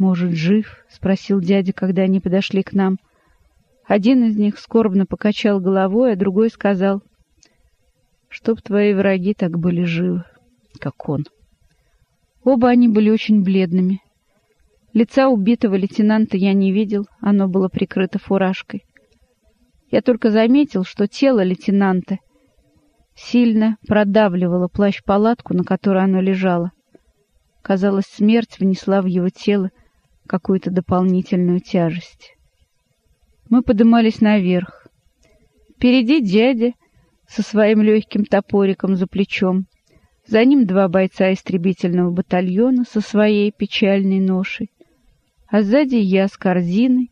Может, жив? спросил дядя, когда они подошли к нам. Один из них скорбно покачал головой, а другой сказал: "Чтоб твои враги так были живы, как он". Оба они были очень бледными. Лица убитого лейтенанта я не видел, оно было прикрыто фуражкой. Я только заметил, что тело лейтенанта сильно продавливало плащ-палатку, на которой оно лежало. Казалось, смерть внесла в его тело какую-то дополнительную тяжесть. Мы поднимались наверх. Впереди дядя со своим легким топориком за плечом. За ним два бойца истребительного батальона со своей печальной ношей. А сзади я с корзиной,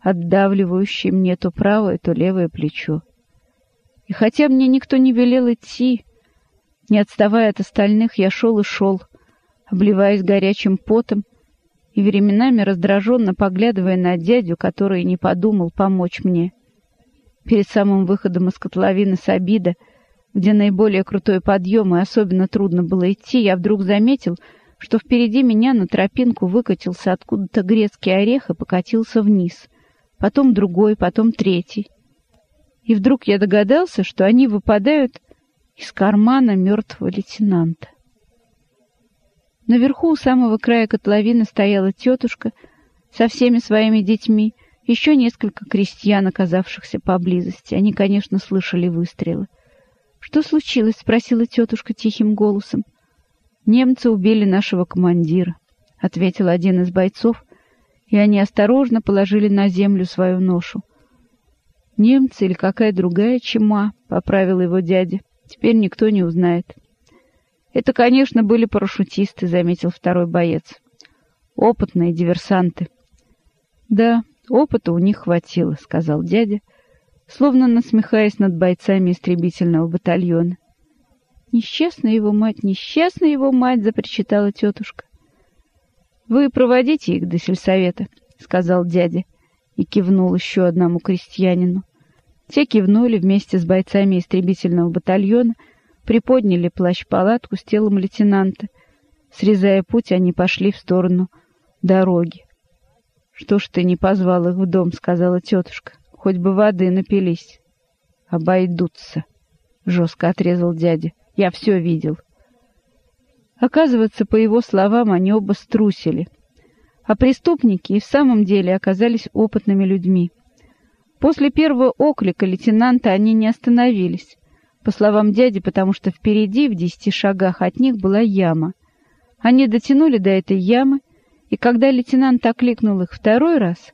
отдавливающей мне то правое, то левое плечо. И хотя мне никто не велел идти, не отставая от остальных, я шел и шел, обливаясь горячим потом и временами раздраженно поглядывая на дядю, который не подумал помочь мне. Перед самым выходом из котловины Сабида, где наиболее крутой подъем и особенно трудно было идти, я вдруг заметил, что впереди меня на тропинку выкатился откуда-то грецкий орех и покатился вниз. Потом другой, потом третий. И вдруг я догадался, что они выпадают из кармана мертвого лейтенанта. Наверху у самого края котловины стояла тетушка со всеми своими детьми, еще несколько крестьян, оказавшихся поблизости. Они, конечно, слышали выстрелы. «Что случилось?» — спросила тетушка тихим голосом. «Немцы убили нашего командира», — ответил один из бойцов, и они осторожно положили на землю свою ношу. «Немцы или какая другая чума», — поправил его дядя. «Теперь никто не узнает». Это, конечно, были парашютисты, заметил второй боец. Опытные диверсанты. Да, опыта у них хватило, сказал дядя, словно насмехаясь над бойцами истребительного батальона. Несчастная его мать, несчастная его мать, запричитала тетушка. Вы проводите их до сельсовета, сказал дядя и кивнул еще одному крестьянину. Те кивнули вместе с бойцами истребительного батальона приподняли плащ-палатку с телом лейтенанта. Срезая путь, они пошли в сторону дороги. «Что ж ты не позвал их в дом?» — сказала тетушка. «Хоть бы воды напились». «Обойдутся», — жестко отрезал дядя. «Я все видел». Оказывается, по его словам, они оба струсили. А преступники и в самом деле оказались опытными людьми. После первого оклика лейтенанта они не остановились. По словам дяди, потому что впереди, в десяти шагах от них, была яма. Они дотянули до этой ямы, и когда лейтенант окликнул их второй раз,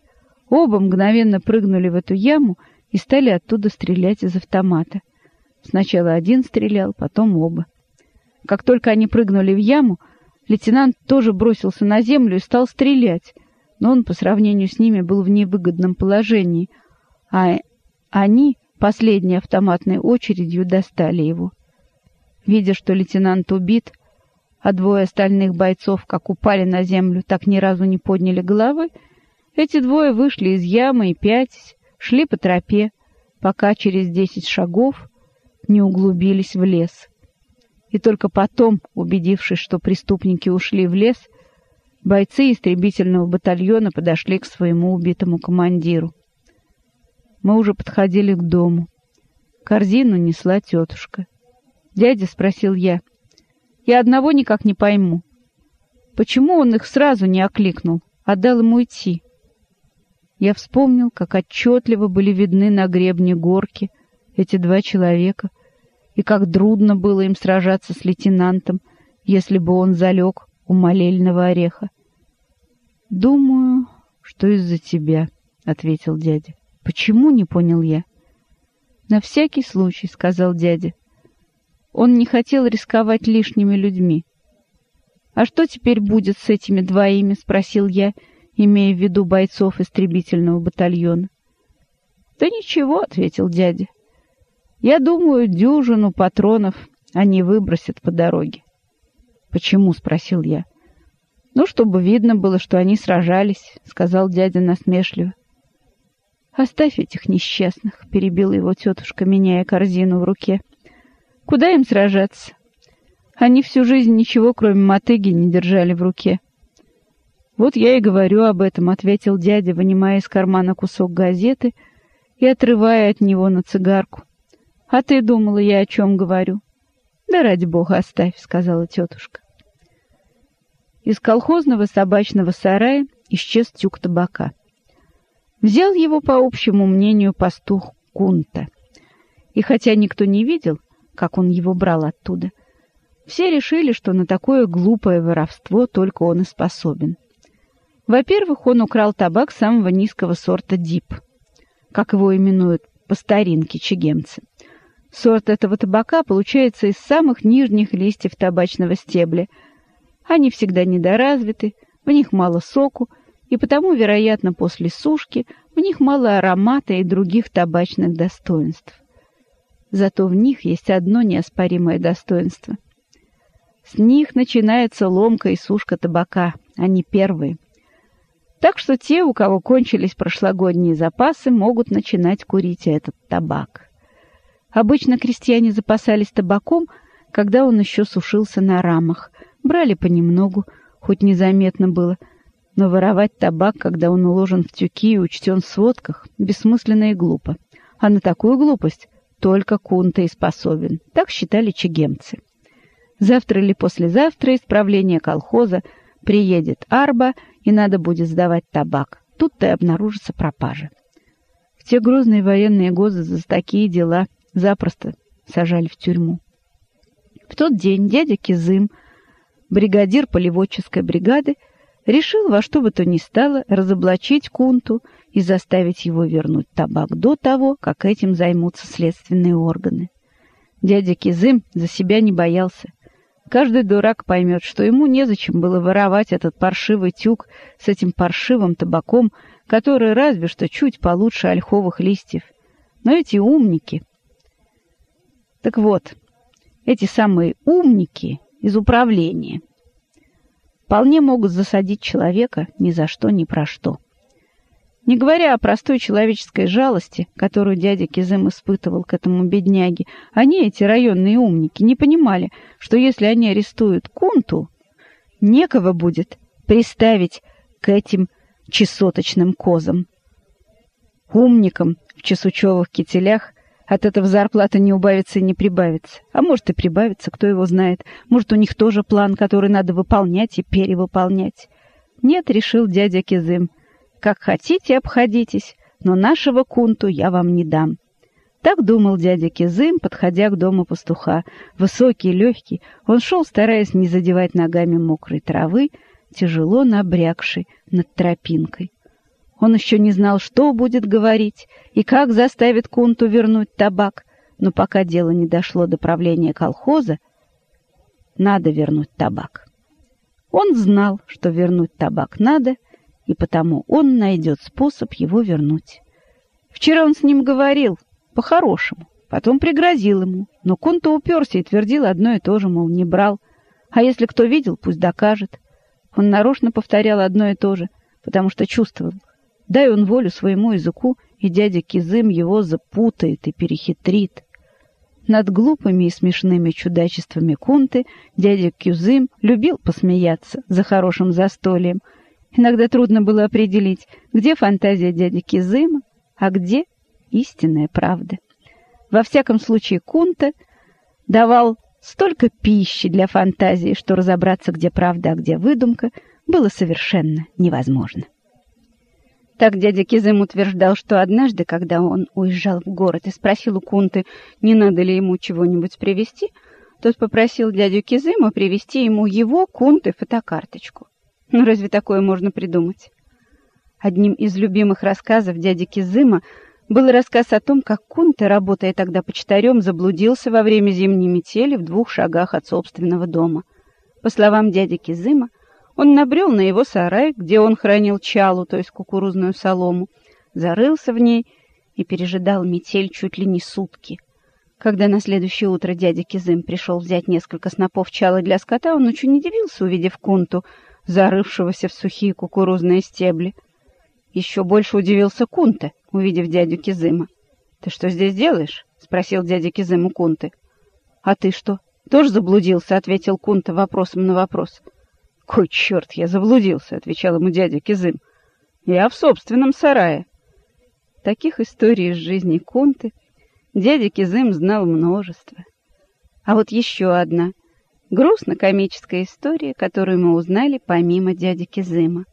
оба мгновенно прыгнули в эту яму и стали оттуда стрелять из автомата. Сначала один стрелял, потом оба. Как только они прыгнули в яму, лейтенант тоже бросился на землю и стал стрелять, но он по сравнению с ними был в невыгодном положении, а они последней автоматной очередью достали его. Видя, что лейтенант убит, а двое остальных бойцов как упали на землю, так ни разу не подняли головы, эти двое вышли из ямы и пятясь, шли по тропе, пока через десять шагов не углубились в лес. И только потом, убедившись, что преступники ушли в лес, бойцы истребительного батальона подошли к своему убитому командиру. Мы уже подходили к дому. Корзину несла тетушка. «Дядя?» — спросил я. «Я одного никак не пойму. Почему он их сразу не окликнул, а дал ему идти?» Я вспомнил, как отчетливо были видны на гребне горки эти два человека, и как трудно было им сражаться с лейтенантом, если бы он залег у молельного ореха. «Думаю, что из-за тебя», — ответил дядя. Почему, не понял я. На всякий случай, сказал дядя. Он не хотел рисковать лишними людьми. А что теперь будет с этими двоими, спросил я, имея в виду бойцов истребительного батальона. Да ничего, ответил дядя. Я думаю, дюжину патронов они выбросят по дороге. Почему, спросил я. Ну, чтобы видно было, что они сражались, сказал дядя насмешливо. «Оставь этих несчастных», — перебила его тетушка, меняя корзину в руке. «Куда им сражаться? Они всю жизнь ничего, кроме мотыги, не держали в руке». Вот я и говорю об этом, ответил дядя, вынимая из кармана кусок газеты и отрывая от него на цигарку. А ты думала, я о чем говорю? Да ради бога, оставь, сказала тетушка. Из колхозного собачного сарая исчез тюк табака. Взял его, по общему мнению, пастух Кунта. И хотя никто не видел, как он его брал оттуда, все решили, что на такое глупое воровство только он и способен. Во-первых, он украл табак самого низкого сорта дип, как его именуют по старинке чегемцы. Сорт этого табака получается из самых нижних листьев табачного стебля. Они всегда недоразвиты, в них мало соку, и потому, вероятно, после сушки в них мало аромата и других табачных достоинств. Зато в них есть одно неоспоримое достоинство. С них начинается ломка и сушка табака, они первые. Так что те, у кого кончились прошлогодние запасы, могут начинать курить этот табак. Обычно крестьяне запасались табаком, когда он еще сушился на рамах, брали понемногу, хоть незаметно было, но воровать табак, когда он уложен в тюки и учтен в сводках, бессмысленно и глупо. А на такую глупость только кунта и способен, так считали чегемцы. Завтра или послезавтра из правления колхоза приедет арба и надо будет сдавать табак. Тут-то и обнаружится пропажа. В те грозные военные годы за такие дела запросто сажали в тюрьму. В тот день дядя Кизым, бригадир полеводческой бригады, решил во что бы то ни стало разоблачить Кунту и заставить его вернуть табак до того, как этим займутся следственные органы. Дядя Кизым за себя не боялся. Каждый дурак поймет, что ему незачем было воровать этот паршивый тюк с этим паршивым табаком, который разве что чуть получше ольховых листьев. Но эти умники... Так вот, эти самые умники из управления вполне могут засадить человека ни за что, ни про что. Не говоря о простой человеческой жалости, которую дядя Кизым испытывал к этому бедняге, они, эти районные умники, не понимали, что если они арестуют Кунту, некого будет приставить к этим чесоточным козам. Умникам в чесучевых кителях от этого зарплата не убавится и не прибавится. А может и прибавится, кто его знает. Может, у них тоже план, который надо выполнять и перевыполнять. Нет, решил дядя Кизым, как хотите, обходитесь, но нашего кунту я вам не дам. Так думал дядя Кизым, подходя к дому пастуха. Высокий, легкий, он шел, стараясь не задевать ногами мокрой травы, тяжело набрякшей над тропинкой. Он еще не знал, что будет говорить и как заставит Кунту вернуть табак, но пока дело не дошло до правления колхоза, надо вернуть табак. Он знал, что вернуть табак надо, и потому он найдет способ его вернуть. Вчера он с ним говорил, по-хорошему, потом пригрозил ему, но Кунта уперся и твердил одно и то же, мол, не брал. А если кто видел, пусть докажет. Он нарочно повторял одно и то же, потому что чувствовал. Дай он волю своему языку, и дядя Кизым его запутает и перехитрит. Над глупыми и смешными чудачествами Кунты дядя Кюзым любил посмеяться за хорошим застольем — Иногда трудно было определить, где фантазия дяди Кизыма, а где истинная правда. Во всяком случае, Кунта давал столько пищи для фантазии, что разобраться, где правда, а где выдумка, было совершенно невозможно. Так дядя Кизым утверждал, что однажды, когда он уезжал в город и спросил у Кунты, не надо ли ему чего-нибудь привезти, тот попросил дядю Кизыма привезти ему его Кунты фотокарточку. Ну разве такое можно придумать? Одним из любимых рассказов дяди Кизыма был рассказ о том, как Кунта, работая тогда почтарем, заблудился во время зимней метели в двух шагах от собственного дома. По словам дяди Кизыма, он набрел на его сарай, где он хранил чалу, то есть кукурузную солому, зарылся в ней и пережидал метель чуть ли не сутки. Когда на следующее утро дядя Кизым пришел взять несколько снопов чала для скота, он очень удивился, увидев Кунту — зарывшегося в сухие кукурузные стебли. Еще больше удивился Кунте, увидев дядю Кизыма. «Ты что здесь делаешь?» — спросил дядя Кизым у Кунты. «А ты что, тоже заблудился?» — ответил Кунта вопросом на вопрос. «Кой черт, я заблудился!» — отвечал ему дядя Кизым. «Я в собственном сарае». Таких историй из жизни Кунты дядя Кизым знал множество. А вот еще одна грустно-комическая история, которую мы узнали помимо дяди Кизыма.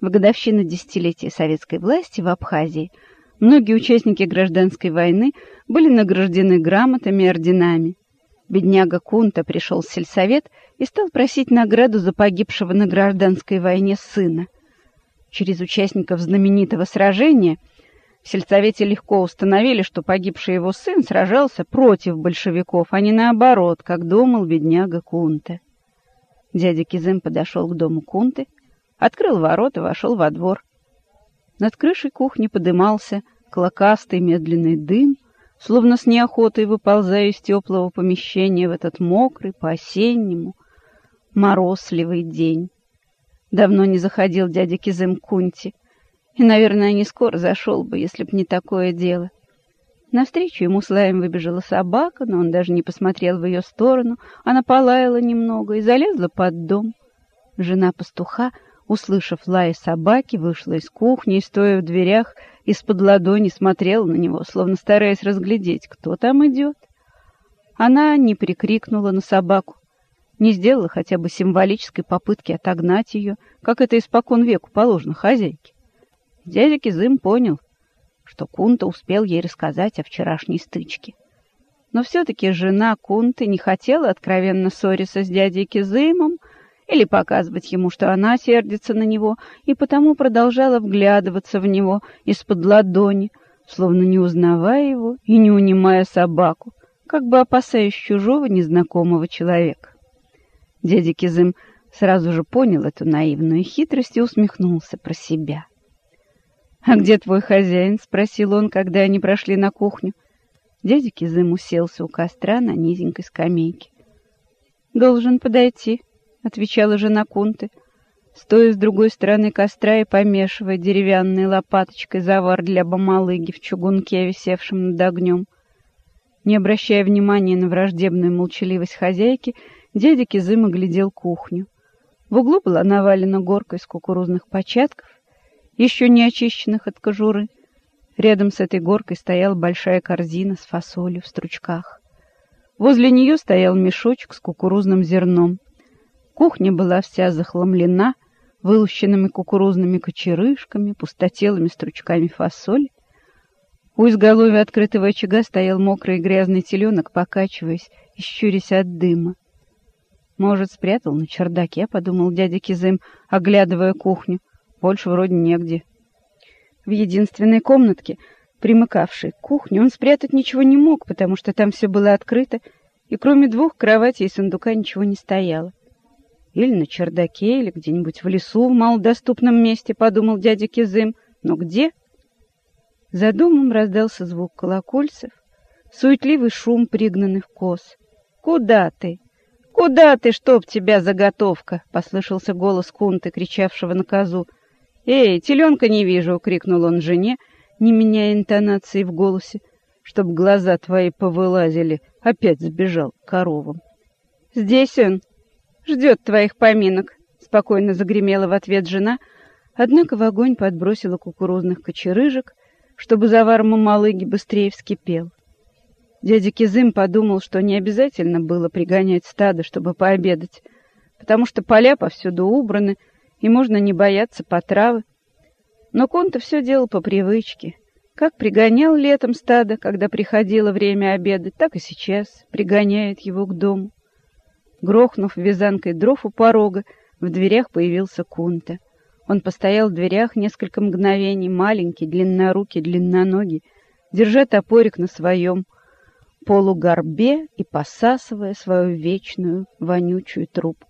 В годовщину десятилетия советской власти в Абхазии многие участники гражданской войны были награждены грамотами и орденами. Бедняга Кунта пришел в сельсовет и стал просить награду за погибшего на гражданской войне сына. Через участников знаменитого сражения в сельсовете легко установили, что погибший его сын сражался против большевиков, а не наоборот, как думал бедняга Кунта. Дядя Кизым подошел к дому Кунты, открыл ворота, вошел во двор. Над крышей кухни подымался клокастый медленный дым, словно с неохотой выползая из теплого помещения в этот мокрый, по-осеннему, морозливый день. Давно не заходил дядя Кизым Кунти, и, наверное, не скоро зашел бы, если б не такое дело. Навстречу ему с лаем выбежала собака, но он даже не посмотрел в ее сторону. Она полаяла немного и залезла под дом. Жена пастуха услышав лай собаки, вышла из кухни и, стоя в дверях, из-под ладони смотрела на него, словно стараясь разглядеть, кто там идет. Она не прикрикнула на собаку, не сделала хотя бы символической попытки отогнать ее, как это испокон веку положено хозяйке. Дядя Кизым понял, что Кунта успел ей рассказать о вчерашней стычке. Но все-таки жена Кунты не хотела откровенно ссориться с дядей Кизымом, или показывать ему, что она сердится на него, и потому продолжала вглядываться в него из-под ладони, словно не узнавая его и не унимая собаку, как бы опасаясь чужого незнакомого человека. Дядя Кизым сразу же понял эту наивную хитрость и усмехнулся про себя. «А где твой хозяин?» — спросил он, когда они прошли на кухню. Дядя Кизым уселся у костра на низенькой скамейке. «Должен подойти», — отвечала жена Кунты, стоя с другой стороны костра и помешивая деревянной лопаточкой завар для бамалыги в чугунке, висевшем над огнем. Не обращая внимания на враждебную молчаливость хозяйки, дядя Кизыма глядел кухню. В углу была навалена горка из кукурузных початков, еще не очищенных от кожуры. Рядом с этой горкой стояла большая корзина с фасолью в стручках. Возле нее стоял мешочек с кукурузным зерном. Кухня была вся захламлена вылущенными кукурузными кочерышками, пустотелыми стручками фасоли. У изголовья открытого очага стоял мокрый и грязный теленок, покачиваясь и щурясь от дыма. «Может, спрятал на чердаке?» — подумал дядя Кизым, оглядывая кухню. «Больше вроде негде». В единственной комнатке, примыкавшей к кухне, он спрятать ничего не мог, потому что там все было открыто, и кроме двух кроватей и сундука ничего не стояло. Или на чердаке, или где-нибудь в лесу в малодоступном месте, подумал дядя Кизым. Но где? За домом раздался звук колокольцев, суетливый шум пригнанных коз. «Куда ты? Куда ты, чтоб тебя заготовка?» — послышался голос Кунты, кричавшего на козу. «Эй, теленка не вижу!» — крикнул он жене, не меняя интонации в голосе, чтоб глаза твои повылазили. Опять сбежал к коровам. «Здесь он!» Ждет твоих поминок, — спокойно загремела в ответ жена, однако в огонь подбросила кукурузных кочерыжек, чтобы завар мамалыги быстрее вскипел. Дядя Кизым подумал, что не обязательно было пригонять стадо, чтобы пообедать, потому что поля повсюду убраны, и можно не бояться потравы. Но Конта все делал по привычке. Как пригонял летом стадо, когда приходило время обедать, так и сейчас пригоняет его к дому. Грохнув вязанкой дров у порога, в дверях появился Кунта. Он постоял в дверях несколько мгновений, маленький, длиннорукий, длинноногий, держа топорик на своем полугорбе и посасывая свою вечную вонючую трубку.